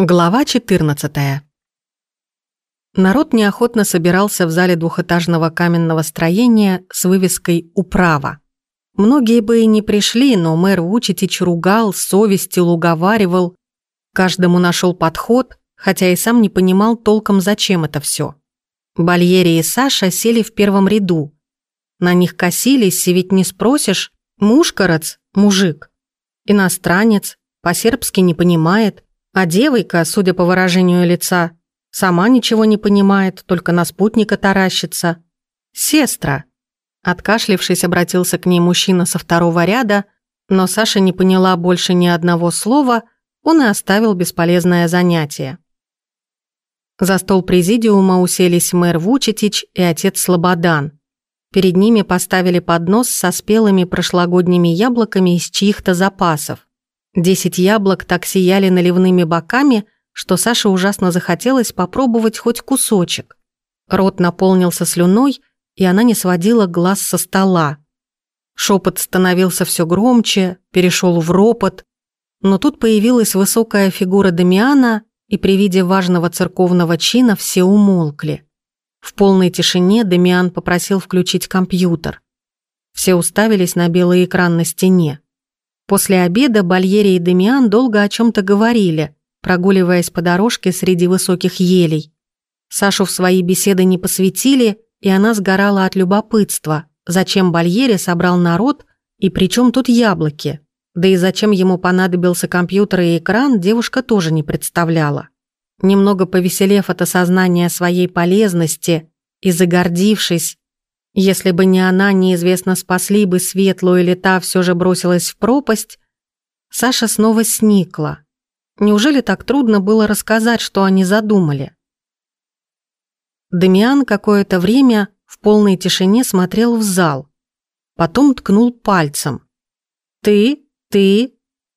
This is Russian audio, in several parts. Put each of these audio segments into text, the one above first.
Глава 14. Народ неохотно собирался в зале двухэтажного каменного строения с вывеской «Управа». Многие бы и не пришли, но мэр Вучетич ругал, совестил, уговаривал. Каждому нашел подход, хотя и сам не понимал толком, зачем это все. Бальери и Саша сели в первом ряду. На них косились, и ведь не спросишь, мушкарац, мужик, иностранец, по-сербски не понимает – а девойка, судя по выражению лица, сама ничего не понимает, только на спутника таращится. «Сестра!» Откашлившись, обратился к ней мужчина со второго ряда, но Саша не поняла больше ни одного слова, он и оставил бесполезное занятие. За стол президиума уселись мэр Вучетич и отец Слободан. Перед ними поставили поднос со спелыми прошлогодними яблоками из чьих-то запасов. Десять яблок так сияли наливными боками, что Саше ужасно захотелось попробовать хоть кусочек. Рот наполнился слюной, и она не сводила глаз со стола. Шепот становился все громче, перешел в ропот, но тут появилась высокая фигура Дамиана, и при виде важного церковного чина все умолкли. В полной тишине Дамиан попросил включить компьютер. Все уставились на белый экран на стене. После обеда Бальери и Демиан долго о чем то говорили, прогуливаясь по дорожке среди высоких елей. Сашу в свои беседы не посвятили, и она сгорала от любопытства, зачем Бальери собрал народ и при чем тут яблоки. Да и зачем ему понадобился компьютер и экран, девушка тоже не представляла. Немного повеселев от осознания своей полезности и загордившись если бы не она, неизвестно, спасли бы светлую или та все же бросилась в пропасть, Саша снова сникла. Неужели так трудно было рассказать, что они задумали? Дамиан какое-то время в полной тишине смотрел в зал. Потом ткнул пальцем. «Ты, ты,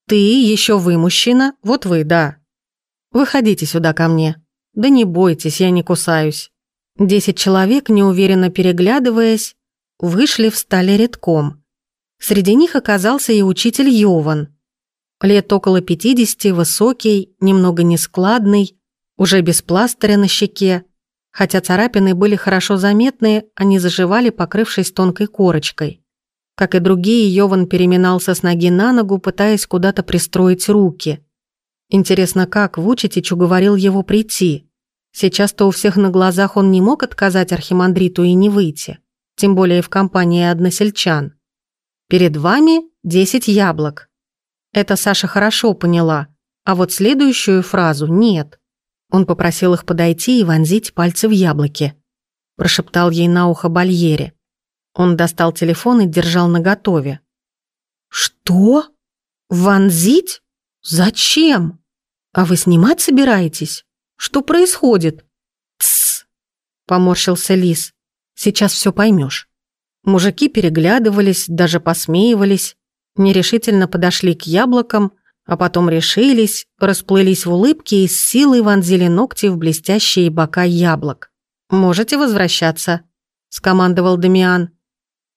ты, еще вы, мужчина, вот вы, да. Выходите сюда ко мне. Да не бойтесь, я не кусаюсь». Десять человек, неуверенно переглядываясь, вышли, встали редком. Среди них оказался и учитель Йован. Лет около пятидесяти, высокий, немного нескладный, уже без пластыря на щеке. Хотя царапины были хорошо заметны, они заживали, покрывшись тонкой корочкой. Как и другие, Йован переминался с ноги на ногу, пытаясь куда-то пристроить руки. Интересно, как Вучетич уговорил его прийти? Сейчас-то у всех на глазах он не мог отказать архимандриту и не выйти, тем более в компании односельчан. Перед вами десять яблок. Это Саша хорошо поняла, а вот следующую фразу нет. Он попросил их подойти и вонзить пальцы в яблоки. Прошептал ей на ухо Бальере. Он достал телефон и держал наготове. «Что? Вонзить? Зачем? А вы снимать собираетесь?» Что происходит?» «Тссс!» — поморщился Лис. «Сейчас все поймешь. Мужики переглядывались, даже посмеивались, нерешительно подошли к яблокам, а потом решились, расплылись в улыбке и с силой вонзили ногти в блестящие бока яблок. «Можете возвращаться», — скомандовал Дамиан.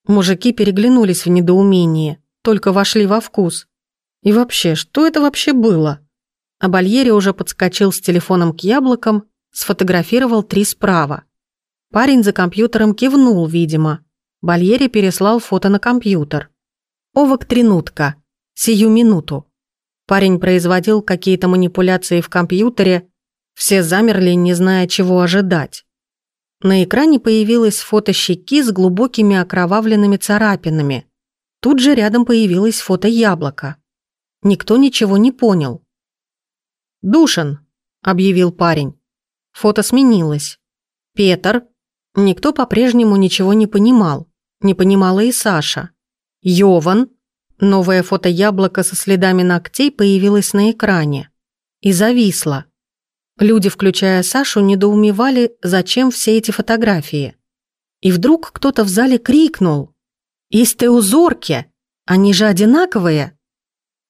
Мужики переглянулись в недоумении, только вошли во вкус. И вообще, что это вообще было? А Бальери уже подскочил с телефоном к яблокам, сфотографировал три справа. Парень за компьютером кивнул, видимо. Бальери переслал фото на компьютер. Овок тринутка. Сию минуту. Парень производил какие-то манипуляции в компьютере, все замерли, не зная, чего ожидать. На экране появилось фото щеки с глубокими окровавленными царапинами. Тут же рядом появилось фото яблока. Никто ничего не понял. «Душин», — объявил парень. Фото сменилось. «Петр». Никто по-прежнему ничего не понимал. Не понимала и Саша. «Йован». Новое фото яблока со следами ногтей появилось на экране. И зависло. Люди, включая Сашу, недоумевали, зачем все эти фотографии. И вдруг кто-то в зале крикнул. «Истеузорки! Они же одинаковые!»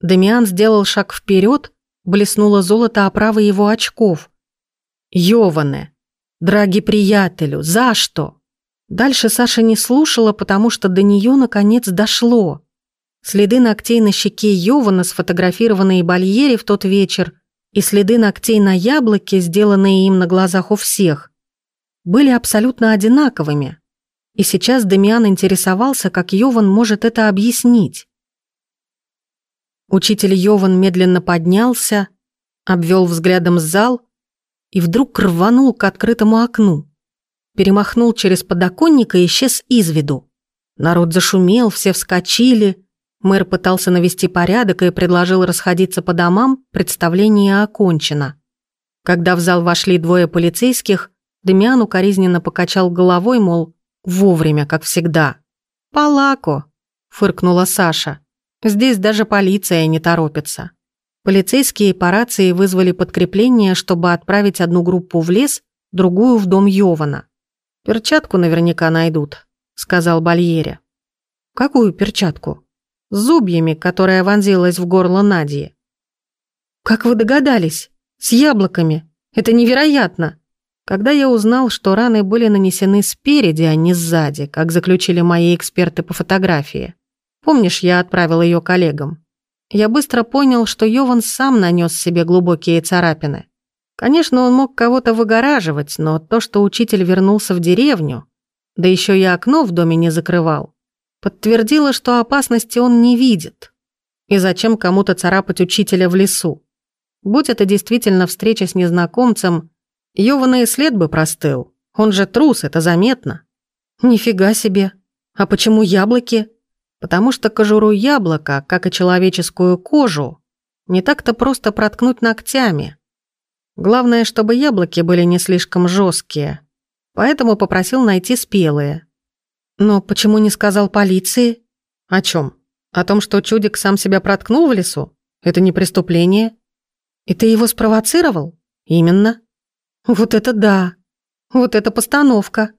Дамиан сделал шаг вперед, блеснуло золото оправы его очков. «Йоване! Драги приятелю, за что?» Дальше Саша не слушала, потому что до нее наконец дошло. Следы ногтей на щеке Йована, сфотографированные Бальери в тот вечер, и следы ногтей на яблоке, сделанные им на глазах у всех, были абсолютно одинаковыми. И сейчас Демиан интересовался, как Йован может это объяснить. Учитель Йован медленно поднялся, обвел взглядом зал и вдруг рванул к открытому окну. Перемахнул через подоконник и исчез из виду. Народ зашумел, все вскочили. Мэр пытался навести порядок и предложил расходиться по домам, представление окончено. Когда в зал вошли двое полицейских, Демиан укоризненно покачал головой, мол, вовремя, как всегда. «Палако», — фыркнула Саша. «Здесь даже полиция не торопится». Полицейские по рации вызвали подкрепление, чтобы отправить одну группу в лес, другую в дом Йована. «Перчатку наверняка найдут», — сказал Бальере. «Какую перчатку?» «С зубьями, которая вонзилась в горло Надии». «Как вы догадались? С яблоками? Это невероятно!» Когда я узнал, что раны были нанесены спереди, а не сзади, как заключили мои эксперты по фотографии. Помнишь, я отправил ее коллегам? Я быстро понял, что Йован сам нанес себе глубокие царапины. Конечно, он мог кого-то выгораживать, но то, что учитель вернулся в деревню, да еще и окно в доме не закрывал, подтвердило, что опасности он не видит. И зачем кому-то царапать учителя в лесу? Будь это действительно встреча с незнакомцем, Йована и след бы простыл. Он же трус, это заметно. Нифига себе. А почему яблоки? Потому что кожуру яблока, как и человеческую кожу, не так-то просто проткнуть ногтями. Главное, чтобы яблоки были не слишком жесткие. Поэтому попросил найти спелые. Но почему не сказал полиции? О чем? О том, что чудик сам себя проткнул в лесу? Это не преступление? И ты его спровоцировал? Именно. Вот это да! Вот это постановка!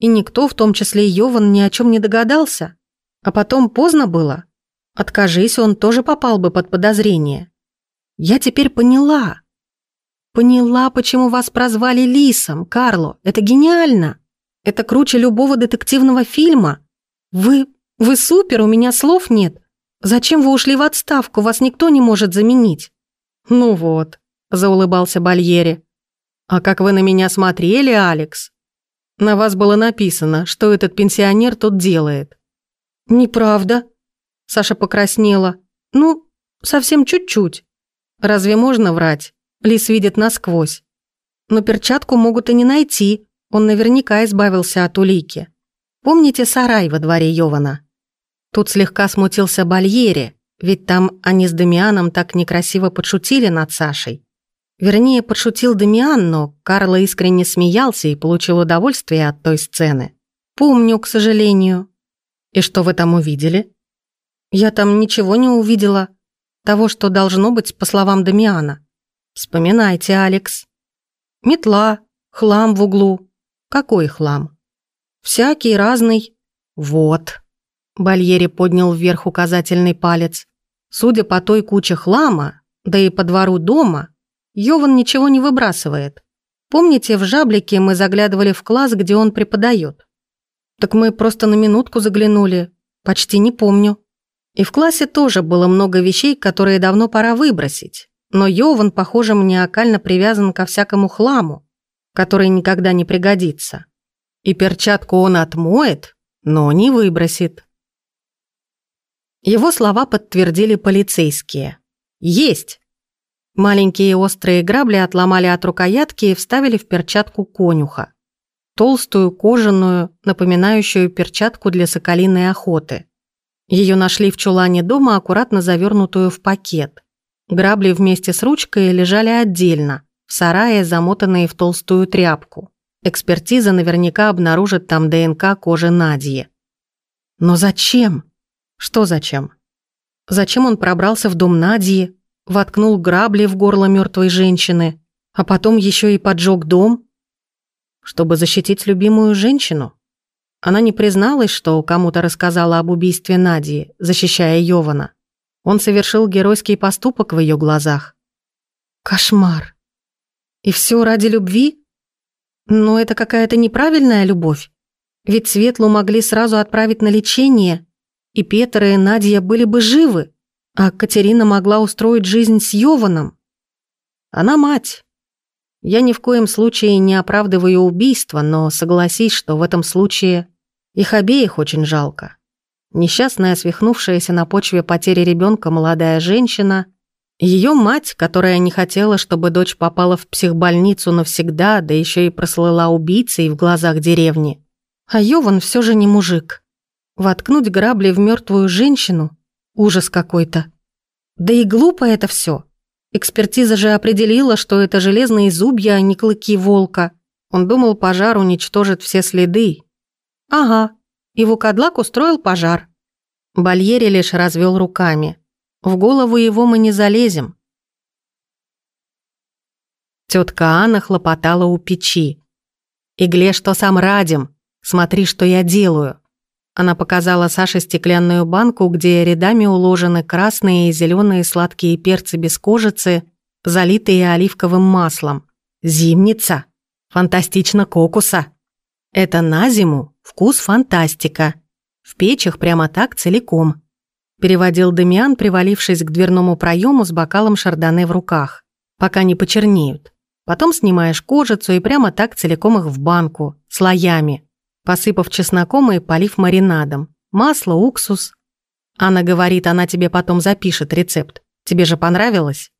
И никто, в том числе Йован, ни о чем не догадался. А потом поздно было. Откажись, он тоже попал бы под подозрение. Я теперь поняла. Поняла, почему вас прозвали Лисом, Карло. Это гениально. Это круче любого детективного фильма. Вы... вы супер, у меня слов нет. Зачем вы ушли в отставку, вас никто не может заменить? Ну вот, заулыбался Бальери. «А как вы на меня смотрели, Алекс? На вас было написано, что этот пенсионер тут делает». «Неправда», — Саша покраснела. «Ну, совсем чуть-чуть. Разве можно врать? Лис видит насквозь. Но перчатку могут и не найти, он наверняка избавился от улики. Помните сарай во дворе Йована? Тут слегка смутился Бальери, ведь там они с Дамианом так некрасиво подшутили над Сашей. Вернее, подшутил Дамиан, но Карло искренне смеялся и получил удовольствие от той сцены. «Помню, к сожалению». «И что вы там увидели?» «Я там ничего не увидела. Того, что должно быть, по словам Дамиана. Вспоминайте, Алекс. Метла, хлам в углу. Какой хлам?» «Всякий, разный». «Вот». Бальери поднял вверх указательный палец. «Судя по той куче хлама, да и по двору дома, Йован ничего не выбрасывает. Помните, в Жаблике мы заглядывали в класс, где он преподает? Так мы просто на минутку заглянули. Почти не помню. И в классе тоже было много вещей, которые давно пора выбросить. Но Йован, похоже, маниакально привязан ко всякому хламу, который никогда не пригодится. И перчатку он отмоет, но не выбросит. Его слова подтвердили полицейские. «Есть!» Маленькие острые грабли отломали от рукоятки и вставили в перчатку конюха. Толстую, кожаную, напоминающую перчатку для соколиной охоты. Ее нашли в чулане дома, аккуратно завернутую в пакет. Грабли вместе с ручкой лежали отдельно, в сарае, замотанные в толстую тряпку. Экспертиза наверняка обнаружит там ДНК кожи Надьи. Но зачем? Что зачем? Зачем он пробрался в дом Надьи, воткнул грабли в горло мертвой женщины, а потом еще и поджег дом, чтобы защитить любимую женщину. Она не призналась, что кому-то рассказала об убийстве Нади, защищая Йована. Он совершил геройский поступок в ее глазах. Кошмар. И все ради любви? Но это какая-то неправильная любовь. Ведь Светлу могли сразу отправить на лечение, и Петр и Надя были бы живы. А Катерина могла устроить жизнь с Йованом. Она мать. Я ни в коем случае не оправдываю убийство, но согласись, что в этом случае их обеих очень жалко. Несчастная, свихнувшаяся на почве потери ребенка молодая женщина, ее мать, которая не хотела, чтобы дочь попала в психбольницу навсегда, да еще и прослыла убийцей в глазах деревни. А Йован все же не мужик. Воткнуть грабли в мертвую женщину – ужас какой-то. Да и глупо это все. Экспертиза же определила, что это железные зубья, а не клыки волка. Он думал, пожар уничтожит все следы. Ага, и Вукадлак устроил пожар. Бальери лишь развел руками. В голову его мы не залезем. Тетка Анна хлопотала у печи. «Игле, что сам радим. Смотри, что я делаю». Она показала Саше стеклянную банку, где рядами уложены красные и зеленые сладкие перцы без кожицы, залитые оливковым маслом. Зимница. Фантастично кокуса. Это на зиму вкус фантастика. В печах прямо так целиком. Переводил Демиан, привалившись к дверному проему с бокалом шардоне в руках. Пока не почернеют. Потом снимаешь кожицу и прямо так целиком их в банку, слоями посыпав чесноком и полив маринадом. Масло, уксус. Анна говорит, она тебе потом запишет рецепт. Тебе же понравилось?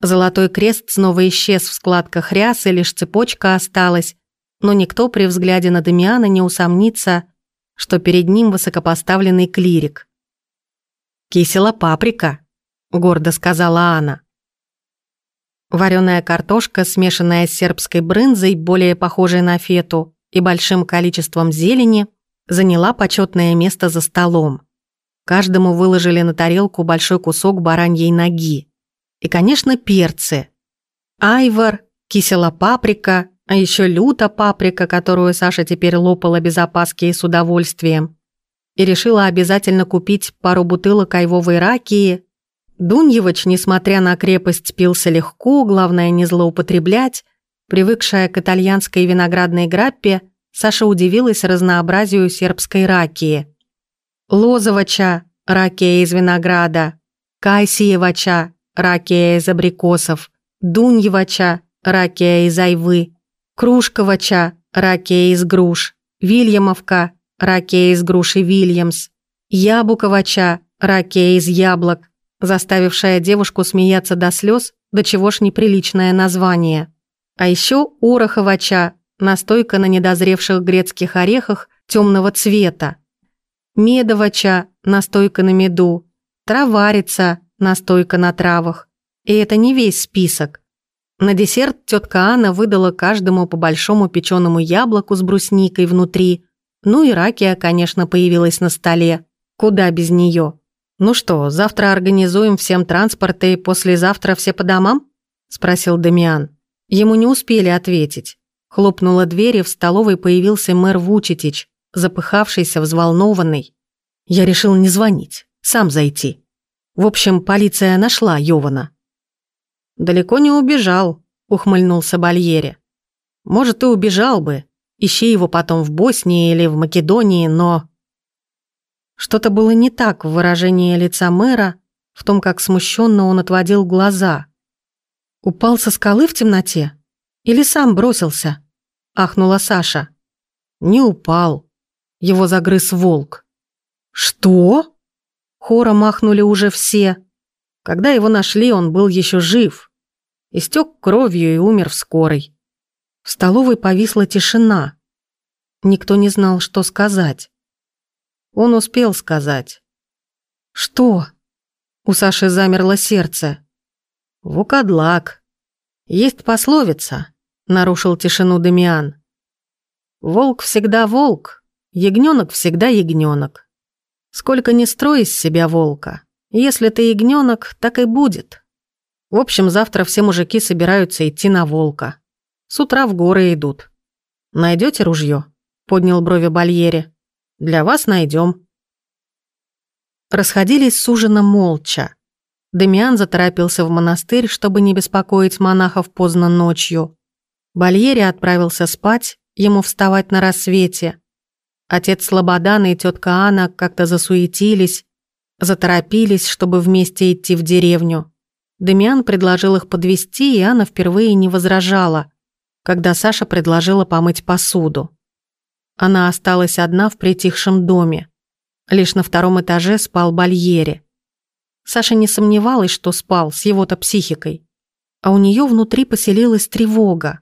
Золотой крест снова исчез в складках рясы, лишь цепочка осталась, но никто при взгляде на Дамиана не усомнится, что перед ним высокопоставленный клирик. «Кисела паприка», — гордо сказала Анна. Вареная картошка, смешанная с сербской брынзой, более похожей на фету, и большим количеством зелени заняла почетное место за столом. Каждому выложили на тарелку большой кусок бараньей ноги. И, конечно, перцы. Айвор, кисела паприка, а еще люта паприка, которую Саша теперь лопала без опаски и с удовольствием. И решила обязательно купить пару бутылок айвовой ракии. Дуньевич, несмотря на крепость, пился легко, главное не злоупотреблять, Привыкшая к итальянской виноградной граппе, Саша удивилась разнообразию сербской ракии. Лозовача – ракия из винограда, Кайсиевача – ракия из абрикосов, Дуньевача – ракия из айвы, Кружковача – ракия из груш, Вильямовка – ракия из груши Вильямс, Ябуковача – ракия из яблок, заставившая девушку смеяться до слез, до чего ж неприличное название. А еще уроховача, настойка на недозревших грецких орехах темного цвета. Медовача, настойка на меду. Траварица, настойка на травах. И это не весь список. На десерт тетка Анна выдала каждому по большому печеному яблоку с брусникой внутри. Ну и ракия, конечно, появилась на столе. Куда без нее? «Ну что, завтра организуем всем транспорт и послезавтра все по домам?» – спросил Дамиан. Ему не успели ответить. Хлопнула дверь, и в столовой появился мэр Вучетич, запыхавшийся, взволнованный. Я решил не звонить, сам зайти. В общем, полиция нашла Йована. «Далеко не убежал», — ухмыльнулся Бальере. «Может, и убежал бы. Ищи его потом в Боснии или в Македонии, но...» Что-то было не так в выражении лица мэра, в том, как смущенно он отводил глаза. «Упал со скалы в темноте? Или сам бросился?» – ахнула Саша. «Не упал. Его загрыз волк». «Что?» Хора махнули уже все. Когда его нашли, он был еще жив. Истек кровью и умер в скорой. В столовой повисла тишина. Никто не знал, что сказать. Он успел сказать. «Что?» У Саши замерло сердце. «Вукадлак. Есть пословица», — нарушил тишину Демиан. «Волк всегда волк, ягненок всегда ягненок. Сколько ни строй из себя волка, если ты ягненок, так и будет. В общем, завтра все мужики собираются идти на волка. С утра в горы идут. Найдете ружье? поднял брови Бальере. «Для вас найдем. Расходились с ужина молча. Демиан заторопился в монастырь, чтобы не беспокоить монахов поздно ночью. Бальери отправился спать, ему вставать на рассвете. Отец Слободан и тетка Анна как-то засуетились, заторопились, чтобы вместе идти в деревню. Демиан предложил их подвести, и Анна впервые не возражала, когда Саша предложила помыть посуду. Она осталась одна в притихшем доме. Лишь на втором этаже спал Бальери. Саша не сомневалась, что спал с его-то психикой. А у нее внутри поселилась тревога.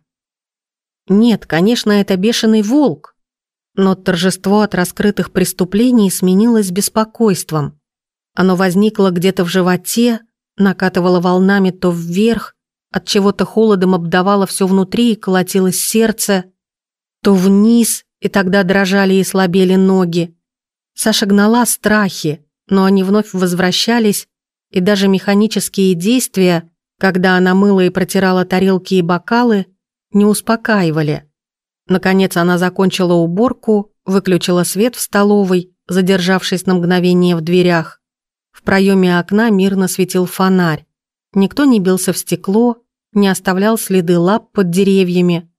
Нет, конечно, это бешеный волк. Но торжество от раскрытых преступлений сменилось беспокойством. Оно возникло где-то в животе, накатывало волнами то вверх, от чего-то холодом обдавало все внутри и колотилось сердце, то вниз, и тогда дрожали и слабели ноги. Саша гнала страхи, но они вновь возвращались, и даже механические действия, когда она мыла и протирала тарелки и бокалы, не успокаивали. Наконец она закончила уборку, выключила свет в столовой, задержавшись на мгновение в дверях. В проеме окна мирно светил фонарь. Никто не бился в стекло, не оставлял следы лап под деревьями,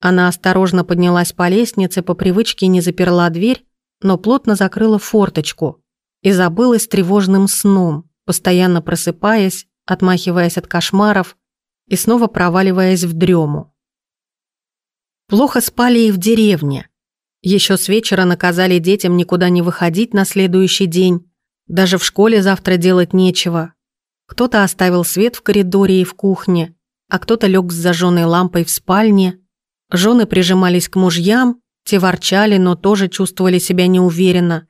она осторожно поднялась по лестнице, по привычке не заперла дверь, но плотно закрыла форточку и забылась тревожным сном, постоянно просыпаясь, отмахиваясь от кошмаров и снова проваливаясь в дрему. Плохо спали и в деревне. Еще с вечера наказали детям никуда не выходить на следующий день, даже в школе завтра делать нечего. Кто-то оставил свет в коридоре и в кухне, а кто-то лег с зажженной лампой в спальне – Жены прижимались к мужьям, те ворчали, но тоже чувствовали себя неуверенно.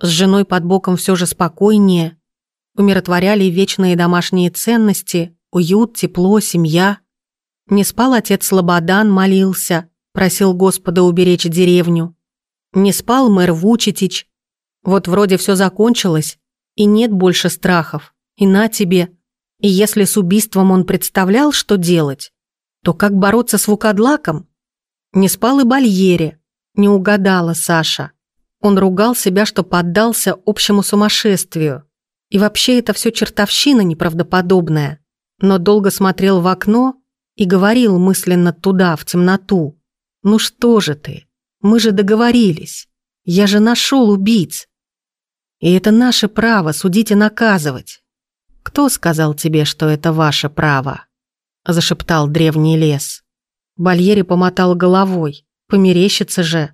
С женой под боком все же спокойнее. Умиротворяли вечные домашние ценности, уют, тепло, семья. Не спал отец Слободан, молился, просил Господа уберечь деревню. Не спал мэр Вучетич. Вот вроде все закончилось, и нет больше страхов. И на тебе. И если с убийством он представлял, что делать, то как бороться с Вукадлаком? Не спал и Бальере. Не угадала Саша. Он ругал себя, что поддался общему сумасшествию. И вообще это все чертовщина неправдоподобная. Но долго смотрел в окно и говорил мысленно туда, в темноту. «Ну что же ты? Мы же договорились. Я же нашел убийц. И это наше право судить и наказывать. Кто сказал тебе, что это ваше право?» Зашептал древний лес. Бальери помотал головой, померещится же,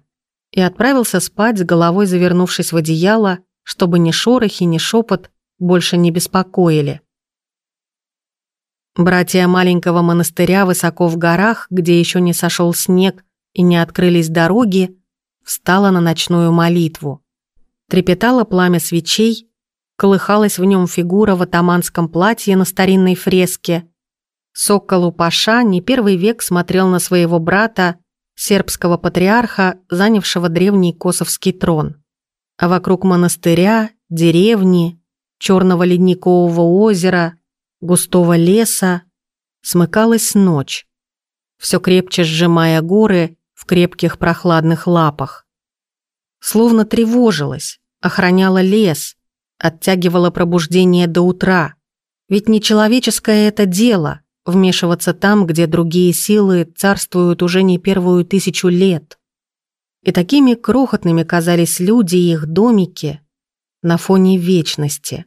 и отправился спать с головой завернувшись в одеяло, чтобы ни шорохи, ни шепот больше не беспокоили. Братья маленького монастыря высоко в горах, где еще не сошел снег и не открылись дороги, встала на ночную молитву. Трепетало пламя свечей, колыхалась в нем фигура в атаманском платье на старинной фреске, Соколу Паша не первый век смотрел на своего брата, сербского патриарха, занявшего древний косовский трон. А вокруг монастыря, деревни, черного ледникового озера, густого леса смыкалась ночь, все крепче сжимая горы в крепких прохладных лапах. Словно тревожилась, охраняла лес, оттягивала пробуждение до утра. Ведь нечеловеческое это дело — вмешиваться там, где другие силы царствуют уже не первую тысячу лет. И такими крохотными казались люди и их домики на фоне вечности.